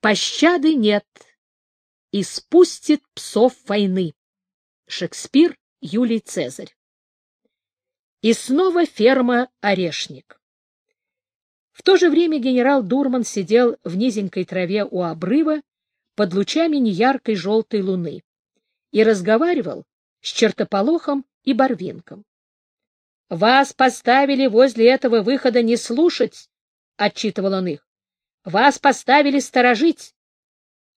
Пощады нет и спустит псов войны. Шекспир, Юлий Цезарь. И снова ферма «Орешник». В то же время генерал Дурман сидел в низенькой траве у обрыва под лучами неяркой желтой луны и разговаривал с чертополохом и барвинком. — Вас поставили возле этого выхода не слушать, — отчитывал он их. — Вас поставили сторожить.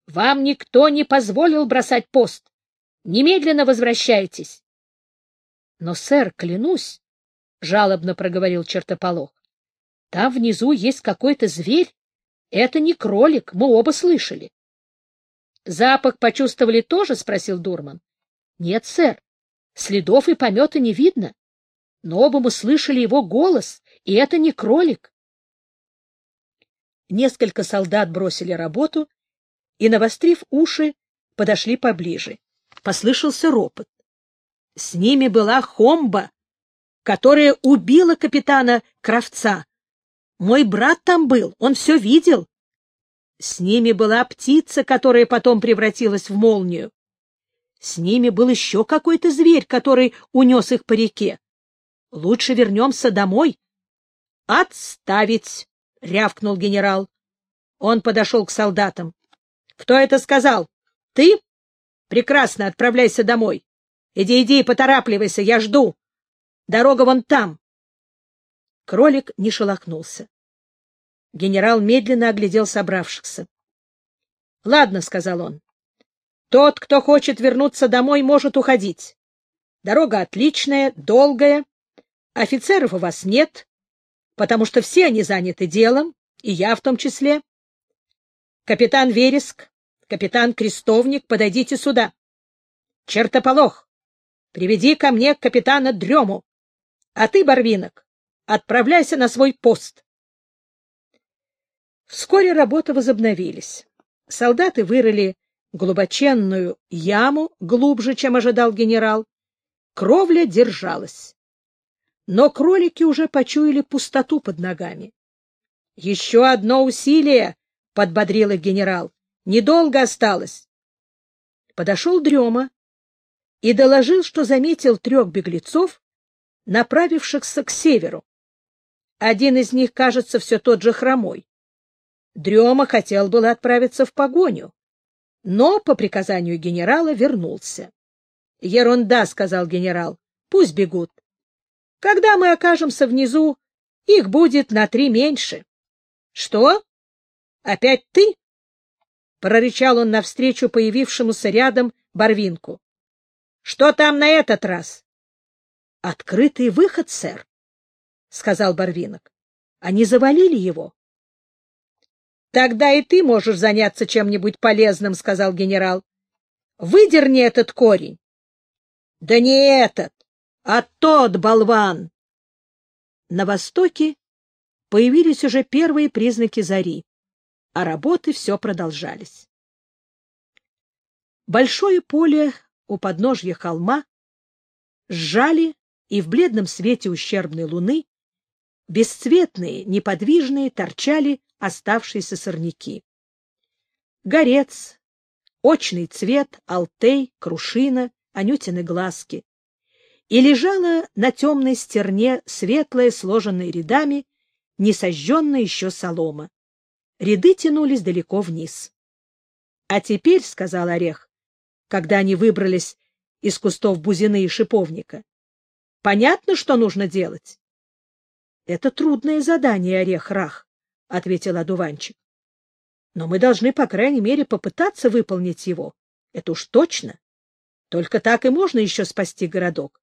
Вам никто не позволил бросать пост. Немедленно возвращайтесь. — Но, сэр, клянусь, — жалобно проговорил чертополох, — там внизу есть какой-то зверь. Это не кролик, мы оба слышали. — Запах почувствовали тоже? — спросил Дурман. — Нет, сэр, следов и помета не видно. Но оба мы слышали его голос, и это не кролик. Несколько солдат бросили работу и, навострив уши, подошли поближе. Послышался ропот. С ними была Хомба, которая убила капитана Кравца. Мой брат там был, он все видел. С ними была птица, которая потом превратилась в молнию. С ними был еще какой-то зверь, который унес их по реке. Лучше вернемся домой. — Отставить! — рявкнул генерал. Он подошел к солдатам. — Кто это сказал? — Ты? Прекрасно, отправляйся домой. Иди, иди, поторапливайся, я жду. Дорога вон там. Кролик не шелохнулся. Генерал медленно оглядел собравшихся. — Ладно, — сказал он. — Тот, кто хочет вернуться домой, может уходить. Дорога отличная, долгая. Офицеров у вас нет, потому что все они заняты делом, и я в том числе. Капитан Вереск, капитан Крестовник, подойдите сюда. Чертополох, приведи ко мне капитана Дрему. А ты, Барвинок, отправляйся на свой пост. Вскоре работы возобновились. Солдаты вырыли глубоченную яму, глубже, чем ожидал генерал. Кровля держалась. Но кролики уже почуяли пустоту под ногами. — Еще одно усилие! — подбодрил их генерал. — Недолго осталось. Подошел Дрема и доложил, что заметил трех беглецов, направившихся к северу. Один из них, кажется, все тот же хромой. Дрема хотел было отправиться в погоню, но по приказанию генерала вернулся. — Ерунда, — сказал генерал, — пусть бегут. Когда мы окажемся внизу, их будет на три меньше. — Что? Опять ты? — прорычал он навстречу появившемуся рядом Барвинку. — Что там на этот раз? — Открытый выход, сэр, — сказал Барвинок. — Они завалили его. — Тогда и ты можешь заняться чем-нибудь полезным, — сказал генерал. — Выдерни этот корень. — Да не этот, а тот болван. На востоке появились уже первые признаки зари, а работы все продолжались. Большое поле у подножья холма сжали, и в бледном свете ущербной луны бесцветные, неподвижные торчали оставшиеся сорняки. Горец, очный цвет, алтей, крушина, анютины глазки. И лежала на темной стерне светлая, сложенная рядами, не сожженная еще солома. Ряды тянулись далеко вниз. — А теперь, — сказал Орех, когда они выбрались из кустов бузины и шиповника, — понятно, что нужно делать? — Это трудное задание, Орех Рах, — ответил одуванчик. — Но мы должны, по крайней мере, попытаться выполнить его. Это уж точно. Только так и можно еще спасти городок. —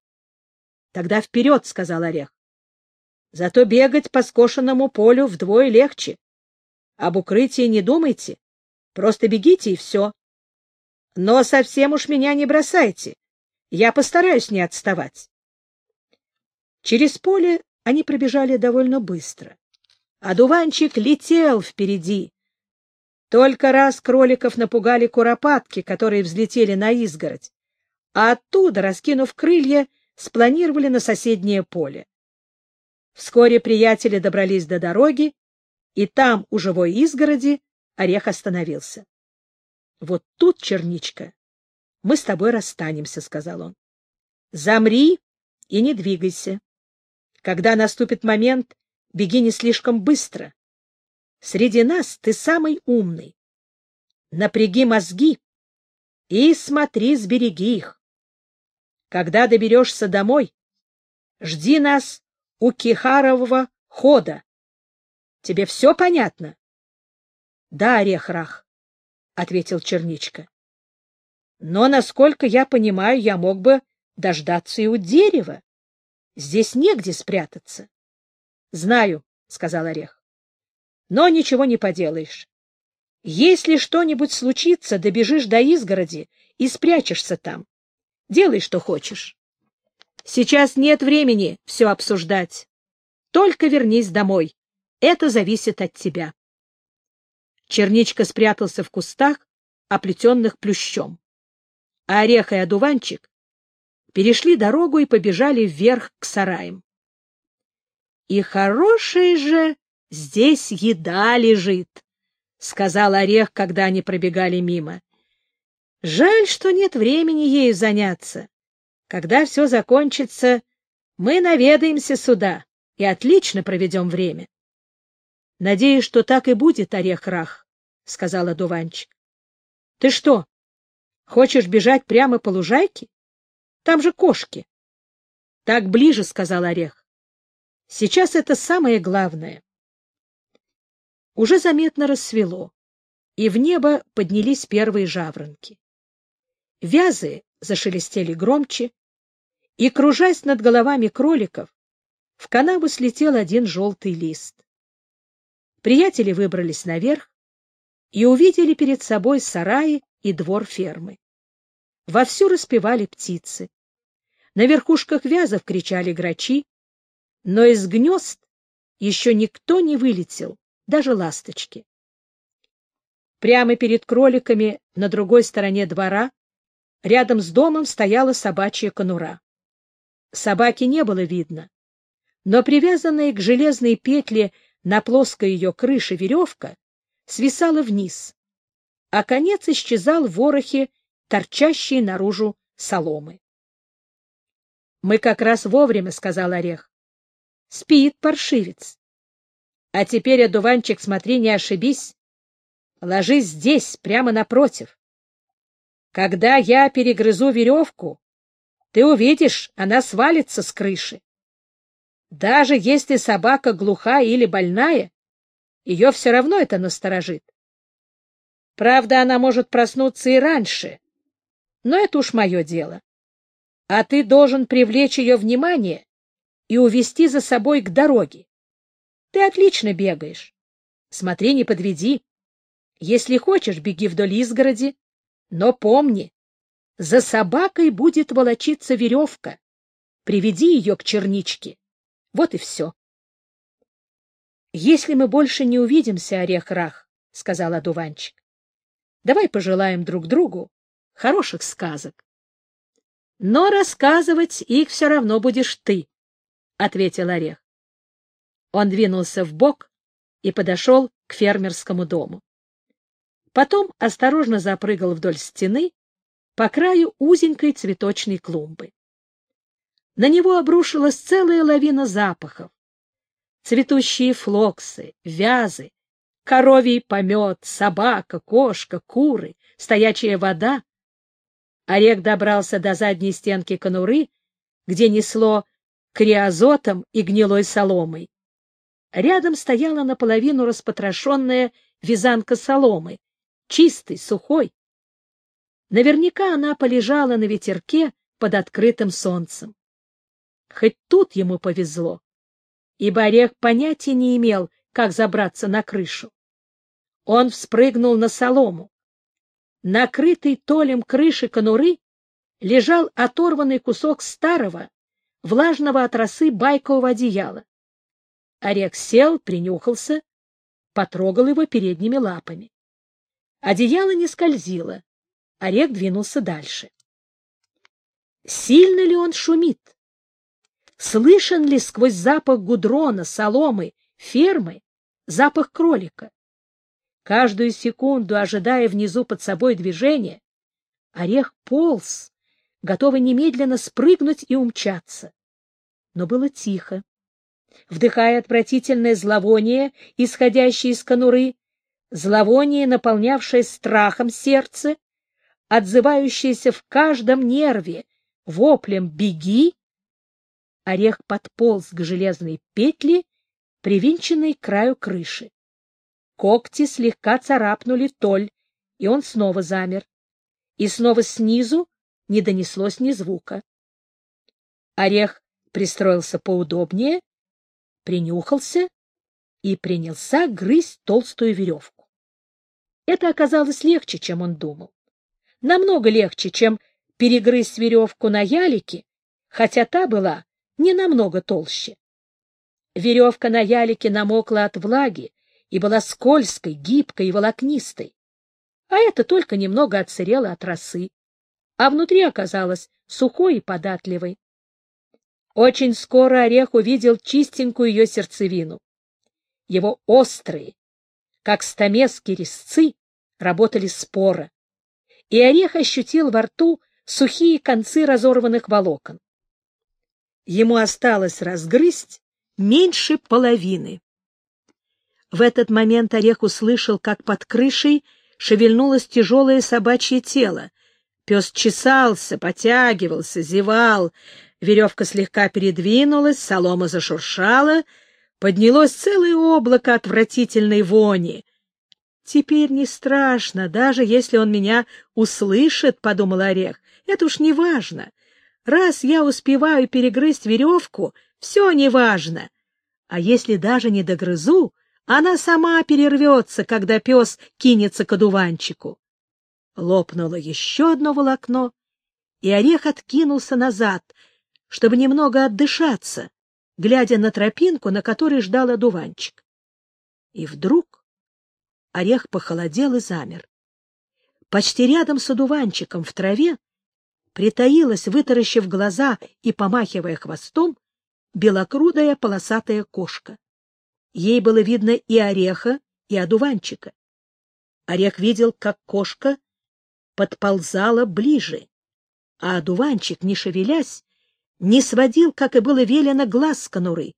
Тогда вперед, — сказал Орех. — Зато бегать по скошенному полю вдвое легче. Об укрытии не думайте. Просто бегите и все. Но совсем уж меня не бросайте. Я постараюсь не отставать. Через поле они пробежали довольно быстро. А дуванчик летел впереди. Только раз кроликов напугали куропатки, которые взлетели на изгородь, а оттуда, раскинув крылья, спланировали на соседнее поле. Вскоре приятели добрались до дороги и там, у живой изгороди, Орех остановился. — Вот тут, черничка, мы с тобой расстанемся, — сказал он. — Замри и не двигайся. Когда наступит момент, беги не слишком быстро. Среди нас ты самый умный. Напряги мозги и смотри, сбереги их. Когда доберешься домой, жди нас у Кихарового хода. Тебе все понятно? — Да, Орехрах, — ответил Черничка. — Но, насколько я понимаю, я мог бы дождаться и у дерева. Здесь негде спрятаться. — Знаю, — сказал Орех. — Но ничего не поделаешь. Если что-нибудь случится, добежишь до изгороди и спрячешься там. Делай, что хочешь. Сейчас нет времени все обсуждать. Только вернись домой. Это зависит от тебя. Черничка спрятался в кустах, оплетенных плющом. А орех и одуванчик перешли дорогу и побежали вверх к сараям. И хорошая же здесь еда лежит, — сказал Орех, когда они пробегали мимо. — Жаль, что нет времени ею заняться. Когда все закончится, мы наведаемся сюда и отлично проведем время. — Надеюсь, что так и будет, Орех-Рах, — сказал одуванчик. — Ты что, хочешь бежать прямо по лужайке? Там же кошки. — Так ближе, — сказал Орех. — Сейчас это самое главное. Уже заметно рассвело, и в небо поднялись первые жаворонки. Вязы зашелестели громче, и, кружась над головами кроликов, в канаву слетел один желтый лист. Приятели выбрались наверх и увидели перед собой сараи и двор фермы. Вовсю распевали птицы. На верхушках вязов кричали грачи, но из гнезд еще никто не вылетел, даже ласточки. Прямо перед кроликами на другой стороне двора, рядом с домом, стояла собачья конура. Собаки не было видно, но привязанная к железной петле на плоской ее крыше веревка свисала вниз, а конец исчезал в ворохе, торчащей наружу соломы. — Мы как раз вовремя, — сказал Орех. — Спит паршивец. А теперь, одуванчик, смотри, не ошибись. Ложись здесь, прямо напротив. Когда я перегрызу веревку, ты увидишь, она свалится с крыши. Даже если собака глухая или больная, ее все равно это насторожит. Правда, она может проснуться и раньше, но это уж мое дело. А ты должен привлечь ее внимание и увести за собой к дороге. Ты отлично бегаешь. Смотри, не подведи. Если хочешь, беги вдоль изгороди, но помни, за собакой будет волочиться веревка. Приведи ее к черничке. Вот и все. — Если мы больше не увидимся, Орех-Рах, — сказал одуванчик, — давай пожелаем друг другу хороших сказок. — Но рассказывать их все равно будешь ты, — ответил Орех. Он двинулся в бок и подошел к фермерскому дому. Потом осторожно запрыгал вдоль стены по краю узенькой цветочной клумбы. На него обрушилась целая лавина запахов. Цветущие флоксы, вязы, коровий помет, собака, кошка, куры, стоячая вода. Орех добрался до задней стенки конуры, где несло криозотом и гнилой соломой. Рядом стояла наполовину распотрошенная вязанка соломы, чистой, сухой. Наверняка она полежала на ветерке под открытым солнцем. Хоть тут ему повезло, ибо Орех понятия не имел, как забраться на крышу. Он вспрыгнул на солому. Накрытый толем крыши конуры лежал оторванный кусок старого, влажного от росы байкового одеяла. Орех сел, принюхался, потрогал его передними лапами. Одеяло не скользило. Орех двинулся дальше. Сильно ли он шумит? Слышен ли сквозь запах гудрона, соломы, фермы запах кролика? каждую секунду ожидая внизу под собой движения, орех полз, готовый немедленно спрыгнуть и умчаться. Но было тихо. Вдыхая отвратительное зловоние, исходящее из конуры, зловоние, наполнявшее страхом сердце, отзывающееся в каждом нерве воплем «беги», орех подполз к железной петле, привинченной к краю крыши. Когти слегка царапнули толь, и он снова замер. И снова снизу не донеслось ни звука. Орех пристроился поудобнее, принюхался и принялся грызть толстую веревку. Это оказалось легче, чем он думал. Намного легче, чем перегрызть веревку на ялике, хотя та была не намного толще. Веревка на ялике намокла от влаги и была скользкой, гибкой и волокнистой, а это только немного отсырело от росы, а внутри оказалось сухой и податливой. Очень скоро орех увидел чистенькую ее сердцевину. Его острые, как стамески резцы, работали споро, и орех ощутил во рту сухие концы разорванных волокон. Ему осталось разгрызть меньше половины. В этот момент Орех услышал, как под крышей шевельнулось тяжелое собачье тело. Пес чесался, потягивался, зевал. Веревка слегка передвинулась, солома зашуршала, поднялось целое облако отвратительной вони. «Теперь не страшно, даже если он меня услышит», — подумал Орех. «Это уж не важно. Раз я успеваю перегрызть веревку, все неважно. А если даже не догрызу, она сама перервется, когда пес кинется к одуванчику. Лопнуло еще одно волокно, и орех откинулся назад, чтобы немного отдышаться, глядя на тропинку, на которой ждал одуванчик. И вдруг орех похолодел и замер. Почти рядом с одуванчиком в траве притаилась, вытаращив глаза и помахивая хвостом, белокрудая полосатая кошка. Ей было видно и ореха, и одуванчика. Орех видел, как кошка подползала ближе, а одуванчик, не шевелясь, не сводил, как и было велено, глаз с конуры.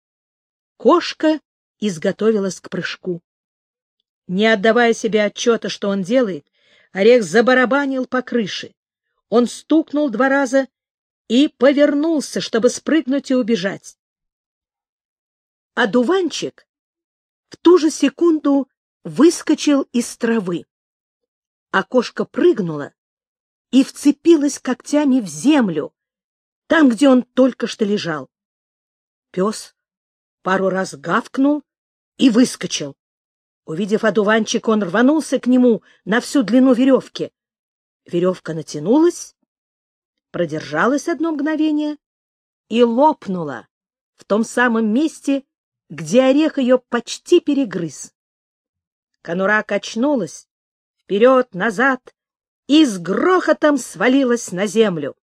Кошка изготовилась к прыжку. Не отдавая себе отчета, что он делает, орех забарабанил по крыше. Он стукнул два раза и повернулся, чтобы спрыгнуть и убежать. А дуванчик в ту же секунду выскочил из травы. Кошка прыгнула и вцепилась когтями в землю, там, где он только что лежал. Пес пару раз гавкнул и выскочил. Увидев одуванчик, он рванулся к нему на всю длину веревки. Веревка натянулась, продержалась одно мгновение и лопнула в том самом месте, где орех ее почти перегрыз. Конура качнулась вперед, назад и с грохотом свалилась на землю.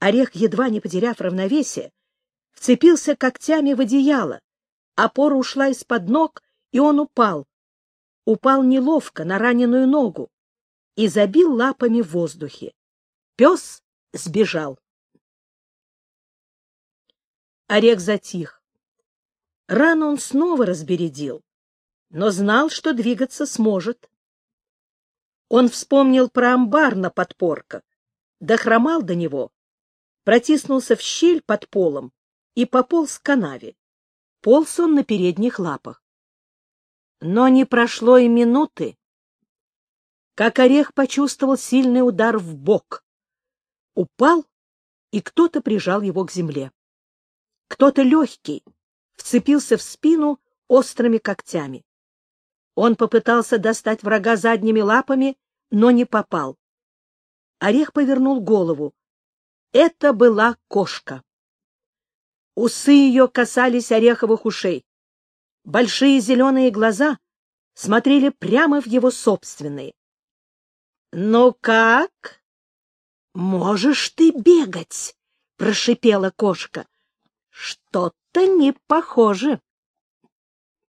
Орех, едва не потеряв равновесие, вцепился когтями в одеяло, опора ушла из-под ног, и он упал. Упал неловко на раненую ногу и забил лапами в воздухе. Пес сбежал. Орех затих. Рану он снова разбередил, но знал, что двигаться сможет. Он вспомнил про амбар на подпорках, дохромал до него, протиснулся в щель под полом и пополз к канаве. Полз он на передних лапах. Но не прошло и минуты, как орех почувствовал сильный удар в бок. Упал, и кто-то прижал его к земле. Кто-то легкий вцепился в спину острыми когтями. Он попытался достать врага задними лапами, но не попал. Орех повернул голову. Это была кошка. Усы ее касались ореховых ушей. Большие зеленые глаза смотрели прямо в его собственные. — Ну как? Можешь ты бегать? — прошипела кошка. — Что-то не похоже.